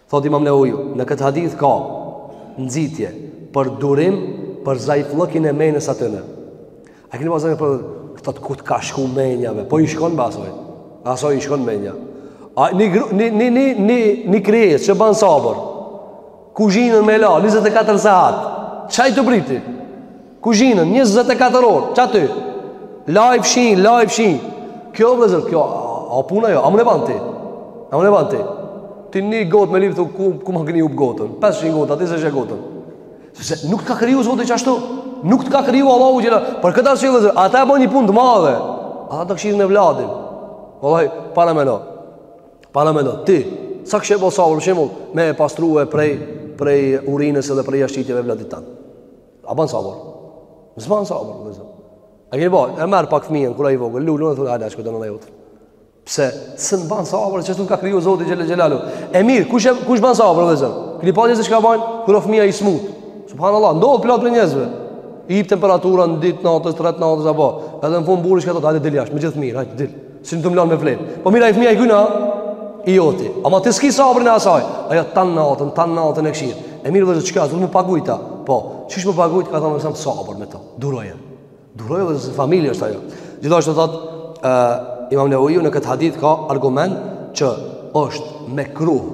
Thotë Imam Newawiu, në këtë hadith ka nxitje për durim për zaifllëkin e menes atyne. A keni pa çka thot ku t'ka shku menja ve, po i shkon me asoj. Asoj i shkon menja. A ni ni ni ni ni ni krijes që bën sabër. Kuzhinën me la 24 saat. Çaj të briti. Kuzhinën, njëzet e katër orë, qaty? Laj fshij, laj fshij. Kjo vllezër, kjo, a, a puna jo, a mun e ban ti? A mun e ban ti? Ti një gotë me lyp, ku, ku ma keni hup gotën? Pesëqind gota aty, s'e sheh gotën. Se nuk të ka kriju Zoti qashtu, nuk të ka kriju Allahu xhelle. Për këtë arsye vllezër, ata e bëjnë një punë të madhe. Ata ta kshirin evladin. Vallahi, parameno. Parameno ti, sa kishe bo sabër, me e pastru e prej, prej urinës edhe prej jashtëqitjeve evladit tanë. A ban sabër? S'ban sabër, vllezër. A keni pa, e marr pak fëmijën kur a i vogël, e lun e thotë ala shko te nona jot. Pse? S'un ban sabër, qashtu e ka kriju Zoti xhelle xhelaluhu. E mirë, kush e kush ban sabër, vllezër? Keni pa se çka bajn kur o fmija i smut. Subhanallah, ndodh plot prej njerëzve. I hip temperatura n'dy t'natës, tre t'natës apo. Edhe në fund burri çka thotë, hajde dil jashtë, me gjithë fmijë, hajde dil. S'je tu m'lanë me fletë. Po mirë ai fëmija i kujna, i joti. Ama ti s'ki sabrin e asaj. Ajo tanë natën, tanë natën e kshir. E mirë vllezër, çka, do t'm'u pagujt ata. Po, qysh m'u pagujt, ka thonë, mësëm sabër me ta. Duroje. Duroje vllezër, familje është ajo. Gjithashtu thotë, uh, imam Neveviu në këtë hadith ka argument që është mekruh.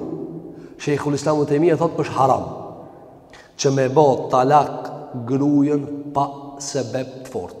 Shejhul Islam Ibn Tejmije thotë, është haram. Që me bo talak grujën pa sebep të fort.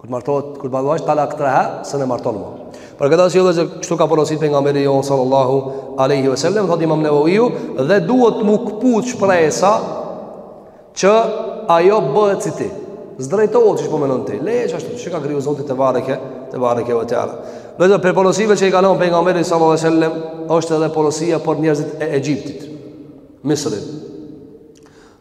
Kur të martohet, kur bahet talak tre herë, s'e marton më. Për këtë arsye që kështu ka porositur pejgamberi jon sallallahu alaihi wasallam, thotë Imam Nawawi, dhe duhet mu kput shpresa që ajo bëhet si ti. S'drejtohet si po mendon ti. Leje ashtu, çka ka kriju Zoti tebareke, tebareke ve teala. Një prej porosive që i ka lënë pejgamberi sallallahu alaihi wasallam, është edhe porosia për njerëzit e Egjiptit, Misrit.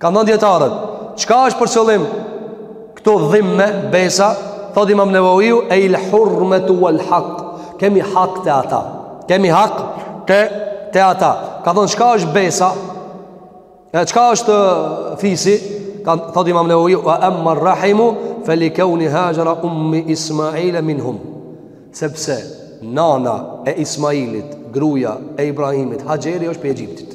Kanë thënë dijetarët, çka është për qëllim këto dhimme, besa, thot Imam Nevawiu ej el hurmatu wal haq. Kemi hak te ata. Kemi hak te te ata. Ka thënë çka është besa? E çka është fisi? Thot Imam Nevawiu wa amma rrahimu fa li kawni Hajara ummi Ismail minhum. Sepse nana e Ismailit, gruaja e Ibrahimit, Hajeri është prej Egjiptit.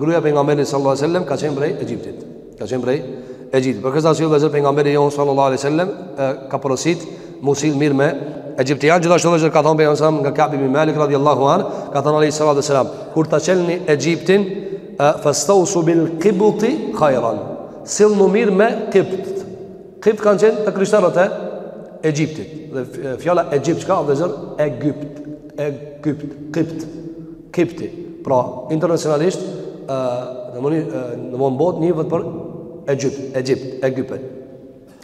gruja e pejgamberit sallallahu alaihi wasallam ka qenë prej Egjiptit. Ka qenë prej Egjiptit. Për këtë arsye vëllezër pejgamberi jon sallallahu alaihi wasallam ka porosit m'u sill mirë me Egjiptian gjithashtu vëllezër ka thënë pejgamberi sallallahu nga Kabi bin Malik radhiyallahu an, ka thënë alaihi salatu wasalam, kur ta çelni Egjiptin fastausu bil qibti khayran. Silluni mirë me kiptit. Kiptit kanë qenë të krishterët e Egjiptit. Dhe fjala Egjipt çka vëllezër Egjypt. Egjypt, Egjypt. Kipti. Pra, internacionalisht, ë, domethënë, në botë, njihet për Egypt, Egypt, Egypt.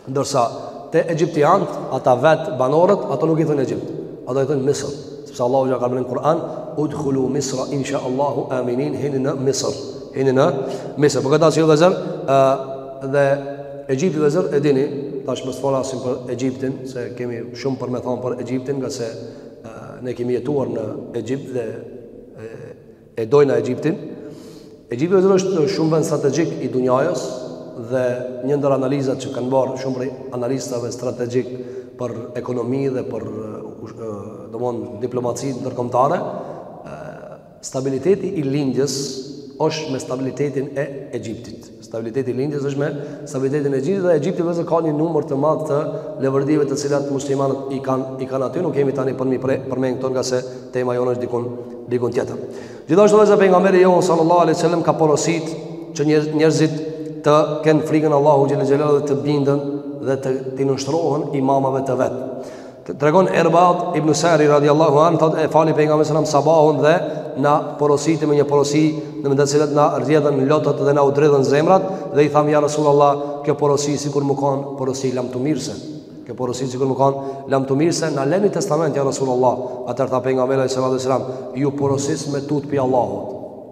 Ndërsa, te egjiptianët, ata vetë banorët, ata nuk i thojnë Egypt. Ata i thojnë Misr. Sepse Allahu ka thënë në Kur'an, udhullu Misra, insha Allahu aminin, hini në Misr. Hini në Misr. Për këtë arsye vëllezër, ë, dhe Egypti vëllezër, e dini, tash mos të flasim për Egyptin, se kemi shumë për me thonë për Egyptin, nga se ne kemi jetuar në Egjipt dhe e, e dojna Egjiptin. Egjipti vëllezër është shumë vend strategjik i dunjajës dhe një ndër analizat që kanë bërë shumë prej analistave strategjik për ekonomi dhe për domthon diplomaci ndërkombëtare Stabiliteti i Lindjes është me stabilitetin e Egjiptit. Stabiliteti i Lindjes është me stabilitetin e Egjiptit dhe Egjipti vëllezër ka një numër të madh të levërdive të cilat muslimanët i kanë i kanë aty, nuk kemi tani për m'i për, përmend këto nga se tema jonë është dikun dikun tjetër. Gjithashtu vëllezër pejgamberi jon sallallahu alaihi wasallam ka porosit që njerëzit të kenë frikën Allahu xhele xhelal dhe të bindën dhe t'i nënshtrohen imamave të vet. Tregon Erbad ibn Sari radiallahu anhu, thot e fali pejgamberi alejhi selam sabahun dhe na porositi me një porosi në të cilën na rrjedhen lotët dhe na u dredhen zemrat dhe i thamë ja Rasul Allah kjo porosi sikur me kanë porosi lamtumirëse kjo porosi sikur me kanë lamtumirëse na leni testament ja Rasul Allah atëherë tha pejgamberi alejhi salatu wasalam ju porosis me u tut pi Allahut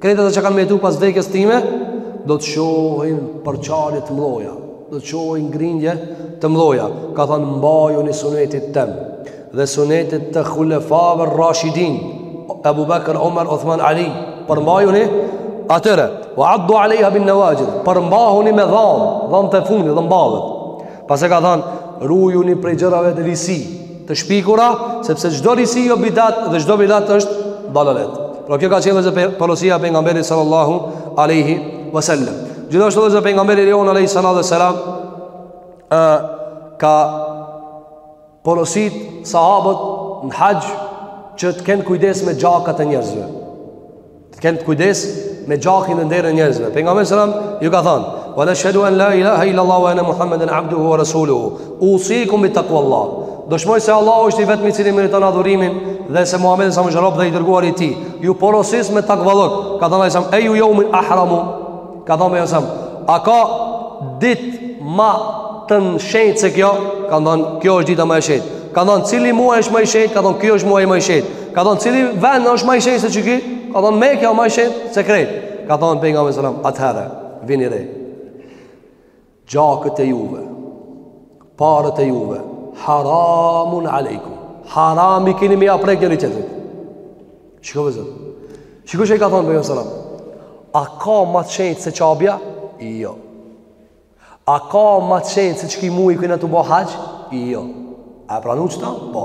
Krejt ata që kanë me jetu pas vdekjes time, do të shohin përçarje të mdhoja, do të shohin grindje të mdhoja, ka thënë mbajuni sunetit tem, dhe sunetit të khulefave rashidin, Abu Bakër, Umar, Uthman, Ali, përmbajuni atyre, wa addu alejha bin-nawaxhidh, përmbahuni me dhamë, dhamët e fundit, dhamballët, Pastaj ka thënë, rujuni prej gjërave të risi, të shpikura, sepse çdo risi o bidat dhe çdo bidat është dalalet. Pra kjo ka qenë edhe porosia e pejgamberit sallallahu alaihi wasallam. Gjithashtu edhe pejgamberi jonë alaihi salatu wasallam ka Porosit sahabët në haxh që të kenë kujdes me gjakat e njerëzve. Të kenë kujdes me gjakin e nderën e njerëzve. Pejgamberi alejhi selam ju ka thonë, Wa neshhedu en la ilaha ila Allah wa enne Muhammeden abduhu wa rasuluhu. Usikum bi takwallah. Dëshmoj se Allahu është i vetmi i cili meriton adhurimin dhe se Muhammedi alejhi selam është rob dhe i dërguar i tij. Ju porosis me takvallëk. Ka thonë alejhi selam, ejju jeumin ahramu. Ka thonë pejgamberi alejhi selam A ka dit ma të shenjtë se kjo Kanë thonë kjo është dita ma e shenjtë Ka thonë cili muaj është ma i shenjtë Kanë thonë kjo është muaji ma i shenjtë Ka thonë cili vend është ma i shenjtë se qiky Kanë thonë Meka o ma e shenjtë se krejt Ka thonë pejgamberi alejhi selam Atëherë, vini re Gjakët e juve, paret e juve, haramun alejkum. Haram i kini me ja prek njëri-tjetrit. Shiko vllezër. Shiko çka ka thonë pejgamberi alejhi selam. A ka ma të shenjtë se Qabja? Jo. A ka ma të shenjtë se qiky muj, kena tu bo haxh? Jo. A e pranu qëta? Po.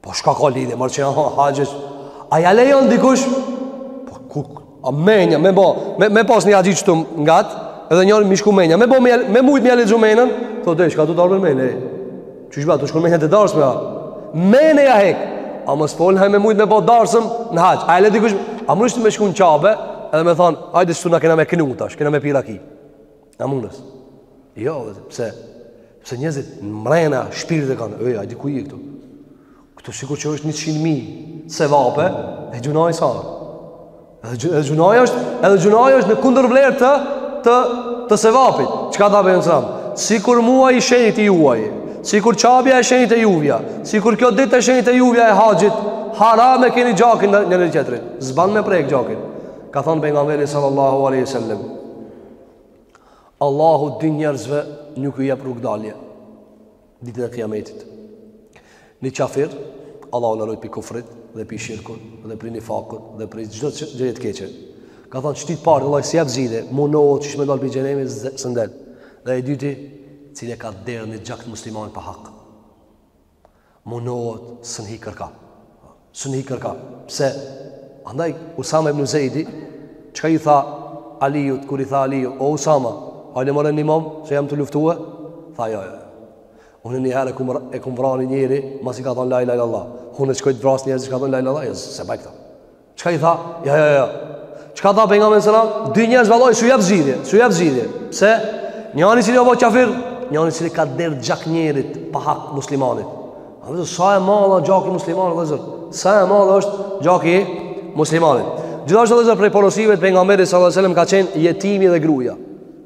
Po çka ka lidhje, mërë që janë thonë haqës, a ja lejon dikush? Po kuk, a menja, me bo, me, me pas një haxhi shtu ngat, edhe njërë me i shku menja, me bo, me, me mujtë me ja lexu menën, thot e, shka të darë me menjë, që shba, të shkon menjë të darës me ha, menjë ja hek, a më spolën haj me mujtë me bo darsëm në haxh, a e le dikush, a mun shtu me shku në Qabe, edhe me thonë, hajde së të në kena me kënu tash, kena me pi raki, A mundesh. Jo, pse? Pse njerëzit mrena shpirtin e kanë. Ej, a di ku je këtu? Këtu sikur që është 100 mijë sevape, e gjynahi sa. Edhe gjynahi është, edhe gjynahi është në kundërvlerë të të të sevapit. Çka tha pejgamberi alejhi selam? Sikur muaji i shenjtë i juaj, sikur Qabja e shenjtë e juvja, sikur kjo ditë e shenjtë e juvja e haxhit, haram e keni gjakin e njëri-tjetrit. S'ban me prek gjakin. Ka thënë pejgamberi sallallahu alaihi wasallam, Allahu dy njerëzve nuk ju jep rrugëdalje ditën e kiametit. Një qafir, Allahu na rujt prej kufrit dhe prej shirkut dhe prej nifakut dhe prej çdo gjëje të keqe. Ka thonë qëtij t'parit Allahu s'i jep zgidhje, munohet që me dalë prej xhehenemit, s'un del. Dhe e dyti, cili e ka derdh një gjak të muslimanit pa hak. Munohet s'e nin kërkan. S'e nin kërkan. Pse? Andaj, Usama ibn Zejdi, çka i tha Alijut, kur i tha Aliju, o Usama, hajde more nimom, qe jam tu luftue. Tha, jo, jo. Unë një herë e kum vra ni njeri, masi ka thonë la ilahe il Allah. Unë e t'shkoj të vras ni njeri, që ka thonë la ilahe il Allah, jo, s'e baj këta. Çka i tha? Jo, jo, jo. Çka tha Pejgamberi aleyhi sallem? Dy njerëz vallahi, s'ju jap zgjidhje, s'ju jap zgjidhje. Pse? Njani i cili u bo qafir, njani i cili ka derdh gjak njerit pa hak muslimanit. A vllezër, sa e madhe gjaki i muslimanit, vllezër? Sa e madhe është gjaki i muslimanit? Gjithashtu vllezër prej porosive të Pejgamberit sallallahu aleyhi sallem ka qenë jetimi dhe gruja.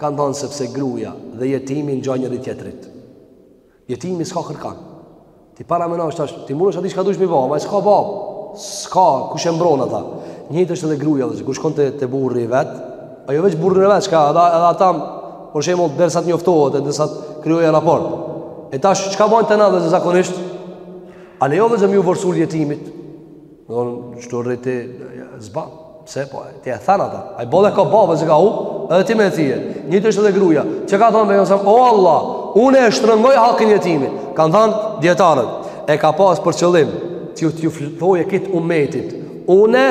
kanë thënë sepse gruja dhe jetimi ngjajnë njëri tjetrit. Jetimi s'ka kërkan. Ti paramendo tash, ti munesh atij çka dush m'i ba, ai s'ka babë. S'ka kush e mbron ata. Njëjtë është edhe gruja, vllezër, kur shkon te burri vet, ajo veç burrin e vet e ka, edhe edhe ata për shembull derisa të njoftohet, derisa t'krijojnë raport. E tash çka bajnë te na vllezër zakonisht? A lejohet vllezër me ju vërsul jetimit? Don çto rriti s'ban. Pse? Po ti e then ata. Ai boll e ka babë s'e ka, edhe ti me e thye. Njëjtë është edhe gruja. Qe ka thënë Pejgamberi o Allah, unë e shtrëngoj hakin e jetimit. Kanë thënë dijetarët. E ka pas për qëllim t'ju thojë krejt umetit. Unë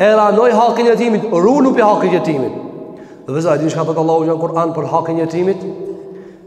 e ranoj hakin e jetimit, runu pi hakit t'jetimit. Vllezër, a di çka thotë Allahu xhelle n'Kur'an për hakin e jetimit?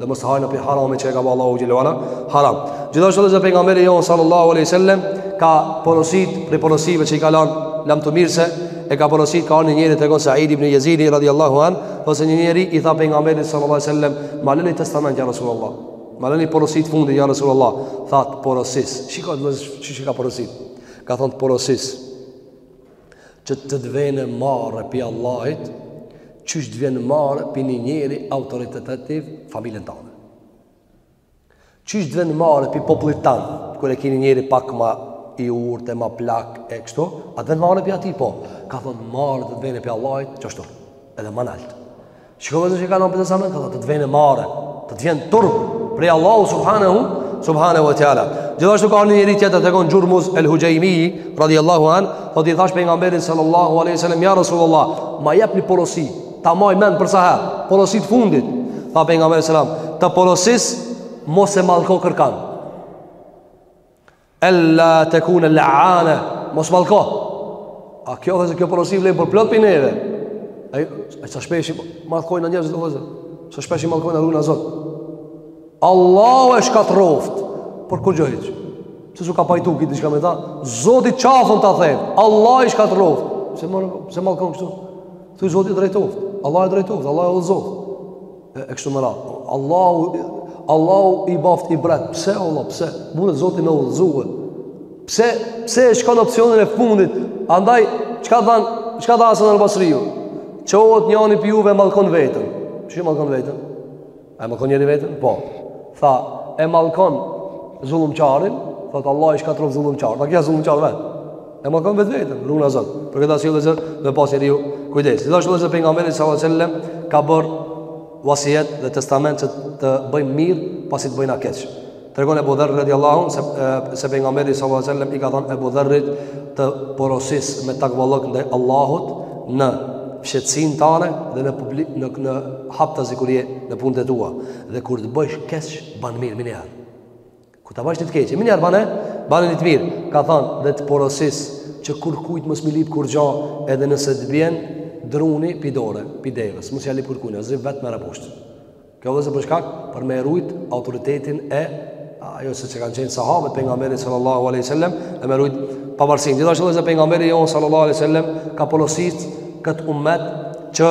dhe mos hajnë pi haramit që e ka ba Allahu xhelle ve ala haram gjithashtu vllezër Pejgamberi jonë sallallahu aleyhi sallem ka porosit prej porosive që i ka lan lamtumirëse e ka porosit ka ardh një njeri tregon Sa'id ibn Jezidi radiallahu anhu se një njeri i tha Pejgamberit sallallahu aleyhi sallem ma le ni testament ja Rasulullah ma le ni porosi t'fundit ja Rasulullah tha të porosis shiko vllezër çka ka porosit ka thonë të porosis që të të vene marre pi Allahit, qysh t'vjen marre pi një njeri autoritetativ n'familjen tane. Qysh t'vjen marre pi popullit tan, kur e kini ni njeri pak ma i urtë, e ma plak, e kështu, a t'vjen marre pi atij, po, ka thonë marre të t'vene pi Allahit, qashtu edhe ma naltë. Shiko vllezër çka ka thonë Pejgamberi aleyhi sallam, ka thonë të të vene marre, të të vjen turp, prej Allahu subhanahu, subhanahu ve teala. Gjithashtu ka ardh një njeri tjetër, tregon Xhurmuz el Huxhejmi, radiallahu anhu, thotë i thash Pejgamberit sallallahu aleyhi sallam, ja Rasulullah, ma jep një porosi, ta maj men për sa her, porosi t'fundit, tha Pejgamberi aleyhi sallam, të porosis, mos e mallko kërkan. En la tekune le'anen Mos mallko A kjo vllezër kjo porosi vlen për plot prej neve E sa shpesh i mallkojna njerëzit vllezër Sa shpesh i mallkojna ruajna Zot Allahu e shkatërroftë Për kurgjo hiç Se s'u ka pajtu diçka me ta Zoti qafën t'ia theft Allahu e shkatërroftë Pse, mal, pse mallkon kështu Thuj Zoti e drejtoftë Allahu e drejtoftë Allahu e udhëzoftë e kështu me radhë. Allahu Allahu i baft i brat. Pse Allah, pse? Mundet Zoti më udhëzua. Pse pse e shkon opsionin e fundit? Andaj çka than, çka tha Hasan al-Basriu? Çohet njëri pi juve mallkon veten. Si mallkon veten? A mallkon njëri veten? Po. Tha, e mallkon zullumqarin, thot Allahu i shkatërroft zullumqarët. Tha ky a zullumqar vetë. E mallkon vetveten, runa Zot. Për këta, o vllezër, me pas njeriu kujdes. Gjithashtu vllezër Pejgamberi alejhi selam, ka bërë vasijet dhe testament që të bëjmë mirë, pasi të bëjna keq. Tregon Ebu Dherri radiallahu se, se Pejgamberi alejhi selam i ka thonë Ebu Dherrit të porosis me takvallëk ndaj Allahut në fshehtësinë tane dhe në, publik, në, në haptazi kur je në punët e tua. Dhe kur të bëjsh keq, ban mirë më njëherë. Kur ta bësh ni të keqe, më njëherë bane, bane ni të mirë. Ka thënë dhe të porosis që kurkujt mos me i lyp kurgjë, edhe nëse të bjen druni pi dore, pi devës, mos ja lyp kurkujt, as vetëm me rapusht. Kjo vllezër për shkak për me rujt autoritetin e ajo se që kanë qenë sahabët Pejgamberit sallallahu aleyhi sallem e me rujt pavarësin. Gjithashtu vllezër Pejgamberi jon sallallahu aleyhi sallem ka porosit këtë umet që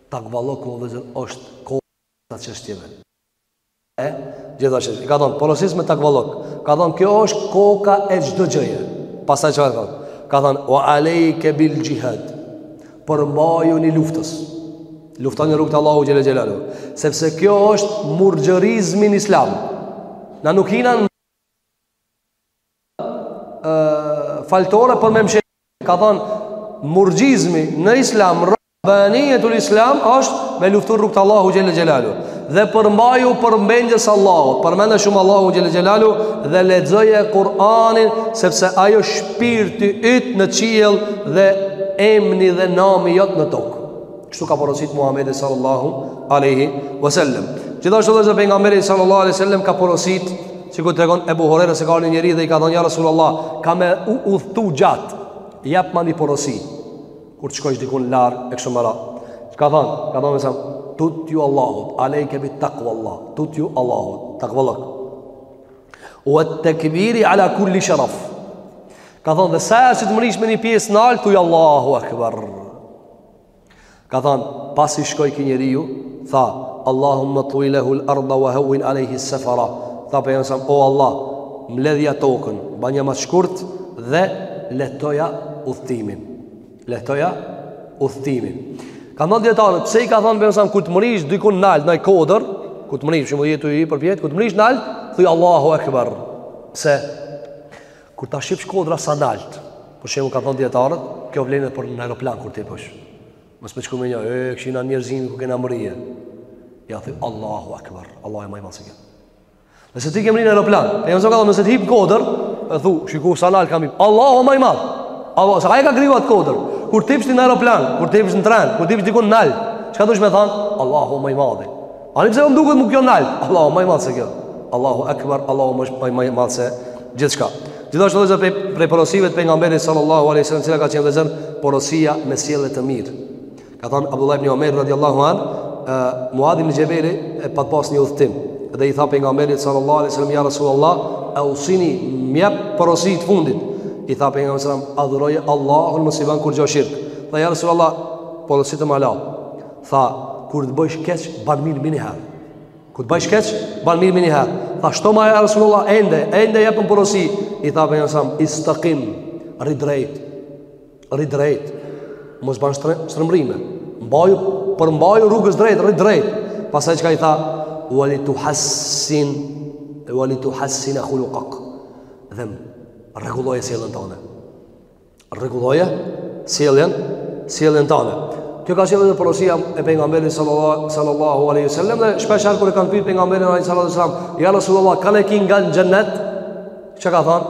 Takvallëku o vëllezër osht koka e gjitha çështjeve. E gjithashtu i ka thënë të porosis me takvallok. Ka thënë kjo është koka e çdo gjëje. Pastaj çfarë thotë? Ka thënë wa alayka bil jihad. Por mbajuni luftës. Luftoni n'rrugë t'Allahut xhele xhelaluhu. Sepse kjo është murgërizmi në Islam. Na nuk hina në faltore për m'u mshef. Ka thënë murgizmi në Islam Rahbaniyetul Islam është me luftu n'rrugë t'Allahut xhele xhelaluhu Dhe përmbaju përmendjes së Allahut Përmende shumë Allahun xhele xhelaluhu Dhe lexoje Kur'anin Sepse ajo shpirti yt në qiell Dhe emni dhe nami jot në tok Kështu ka porosit Muhammedi sallallahu aleyhi wasallam Gjithashtu vllezër Pejgamberi sallallahu aleyhi wasallam Ka porosit Sikur tregon Ebu Hurejre se ka ardh një njeri dhe i ka thanë ja Rasulullah Kam me udhëtu gjatë Jepma një porosi Kur të shkojsh dikun larg e kështu me radh. Çka ka thon? Ka thon se tutju Allahut, alejke bit taqwallah, tutju Allahut, taqwallok. Wa takbiri ala kulli sharaf. Ka thon dhe sa herë që të mrish në një pjesë nalt thuj Allahu akbar. Ka thon pasi shkoi ky njeriu, tha Allahumma tuilahu al-ardha wa hawwin alayhi as-safara. Tha pe jam o Allah, mbledhja tokën, banja ma shkurt dhe lehtoja udhëtimin. Lehtoja udhëtimin. Kanë thënë dijetarët, pse i ka thënë pejgamberi kur të mrish dikun nalt naj kodër, kur të mrish, shembull je tu hip përpjet, kur të mrish nal, thuj Allahu Akbar. Pse? Kur ta shifsh kodra sa nalt. Për shembull kanë thënë dijetarët, kjo vlen edhe për në aeroplan kur t'hipsh. Mos me t'shku menja, e kqyr na njerëzimi ku kena mrri. Jo, thuj Allahu Akbar. Allahu ma i madh se kjo. Nëse ti ke mrri në aeroplan, e jam ka thom nëse ti hip kodër, e thu, shiku sa nal kam hip. Allahu më i madh. Allahu se ai e ka kriju atë kodër. Kur t'hipsh ti në aeroplan, kur t'hipsh në tren, kur t'hipsh dikun nal, çka do me thanë? Allahu më i madh. Ani pse po m'duket mu kjo nal? Allahu më i madh se kjo. Allahu akbar, Allahu më i më i madh se gjithçka. Gjithashtu edhe prej prej porosive të pejgamberit sallallahu alaihi wasallam, cila ka qenë vllazën porosia me sjellje të mirë. Ka thënë Abdullah ibn Omer radiallahu an Muad ibn Xhebeli e pat pas një udhëtim Dhe i tha pejgamberit sallallahu alaihi sallam Ja Rasulallah Eusini m'jep porosi t'fundit I tha pejgamberi sallam Adhuroje Allahun mos i ban kurgjo shirk Tha ja Rasulallah Porositëm hala Tha kur të bëjsh keq ban mirë meniher Kur të bëjsh keq ban mirë meniher Tha shtoma ja Rasulallah Ende, ende jepëm porosi I tha pejgamberi sallam Istakim Rri drejt Rri drejt. Mos ban shtrëmbrime. Mbaju, përmbaju rrugës drejt, rri drejt. Pastaj çka i tha? Wali tu hasin wali tu hasin khuluqak. Dhe rregulloje sjelljen tane. Rregulloje sjelljen, sjelljen tane. Kjo ka qenë porosia e pejgamberit sallallahu sallallahu alaihi wasallam dhe shpeshherë kur e kanë pyetur pejgamberin sallallahu alaihi wasallam, ja Rasulullah, kanë e ki ngat n'xhennet? Çka ka thonë?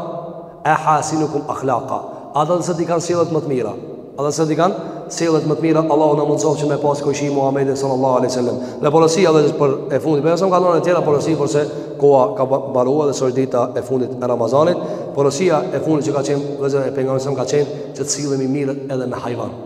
E hasinu kum akhlaka. Ata njerëz që i kanë sjelljet më të mira. Ata njerëz që i kanë sjelljet më të mira. Allahu na mundësoftë që me pas kojshi Muhammedin sallallahu aleyhi sallam. Dhe porosia vllazën e fundit. Pejgamberi sallam ka lënë e tjera porosi, por se koha ka maru edhe sot dita e fundit e Ramazanit. Porosia e fundit që ka qenë, vllazën e pejgamberit sallam ka qenë, që të sillemi mirë edhe me hajvanë.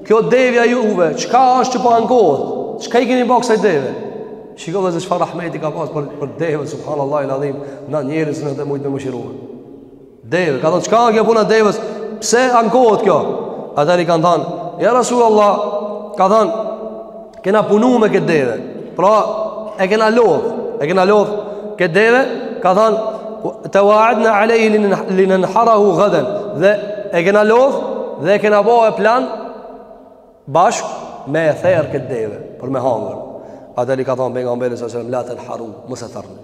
Kjo devja juve, çka është që po ankohet? Çka i keni bërë kësaj deve? Shikoni vllazën se çfarë rahmeti ka pas për, për deve, subhanallah il adhim, na njerëz s'jena tu mujtë me mëshiru. Deve, ka thonë, çka kjo puna deves? Pse ankohet kjo? Atherë i kanë thonë, ja Rasulullah, ka thonë, Kena punu me këtë deve Pra e kena lodh E kena lodh këtë deve Ka than Tevaadna alejhi li nenharahu gaden Dhe e kena lodh Dhe e kena bo plan Bashk me e therë këtë deve Për me hangër Atherë i ka than Pejgamberi sallam La tenharu Mos e therni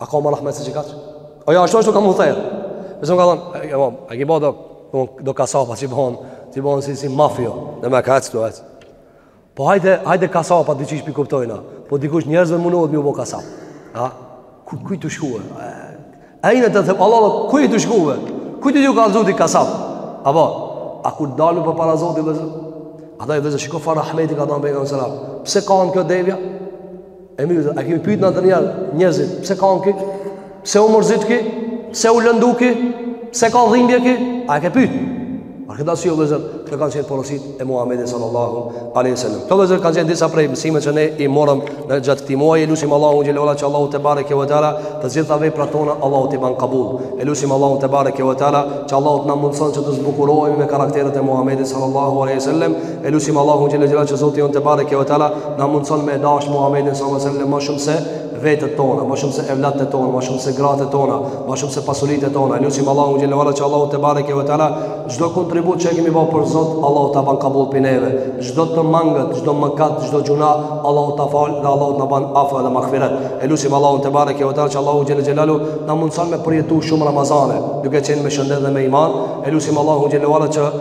A ka merhamet sesa kaq? O ja, ashtu ashtu kam me ther. E se më ka thonë, e mam, a ki ba do, do, do kasapa që bëhen, që bëhen si, si mafioz, dhe me ka ecë këtu ecë. Po hajde, hajde kasapat diqysh po i kuptojmë, po dikush prej neve mundohet me u bo kasap. A, ku, kujt i shkuve? Ai në të thënë, Allah, Allah, kujt i shkuve? Kujt ju ka Zoti kasap? A ba, a kur dalim përpara Zotit vllezër? Andaj vllezër, shiko çfarë rahmeti ka thonë për e në sëra. Pse kan kjo deveja? E mirë, a kemi pyet ndonjëherë njerëzit, pse kan ki? Pse u mërzit ki? Pse u lëndu ki? Pse ka dhimbje ki? A e ke pyet? Për këtë arsye, vllezër, këto kanë qenë porositë e Muhammedit sallallahu a.s. Këto vllezër kanë qenë disa prej mësime që ne i morëm gjatë këtij muaj, e lusim Allahun xhel-le ve ala që Allahu tebareke ve teala, të gjitha veprat tona, Allahu t'i ban kabul. E lusim Allahun tebareke ve teala, që Allahu të na mundëson që të zbukurohemi me karakteret e Muhammedi sallallahu a.s. e lusim Allahun xhel-le ve ala që Zoti jonë tebareke ve teala, na mundëson me dashë Muhammedin s.a.s. ma shumë se vetët tona, ma shumë se evlatët tona, ma shumë se gratë tona, ma shumë se pasuritë tona, e lusim Allahun xhel-le ve ala që Allahu tebareke ve teala, çdo kontribut që e kemi ba për Zot, Allahu ta ban kabul prej neve, çdo të mangët, çdo mëkat, çdo gjynah, Allahu ta falë dhe Allahu ta ban af dhe magfiret, e lusim Allahun tebareke ve teala që Allahu xhel-le xhelaluhu, na mundëson me përjetu shumë Ramazane, duke qenë me shëndet dhe me iman, e lusim Allahun xhel-le ve ala që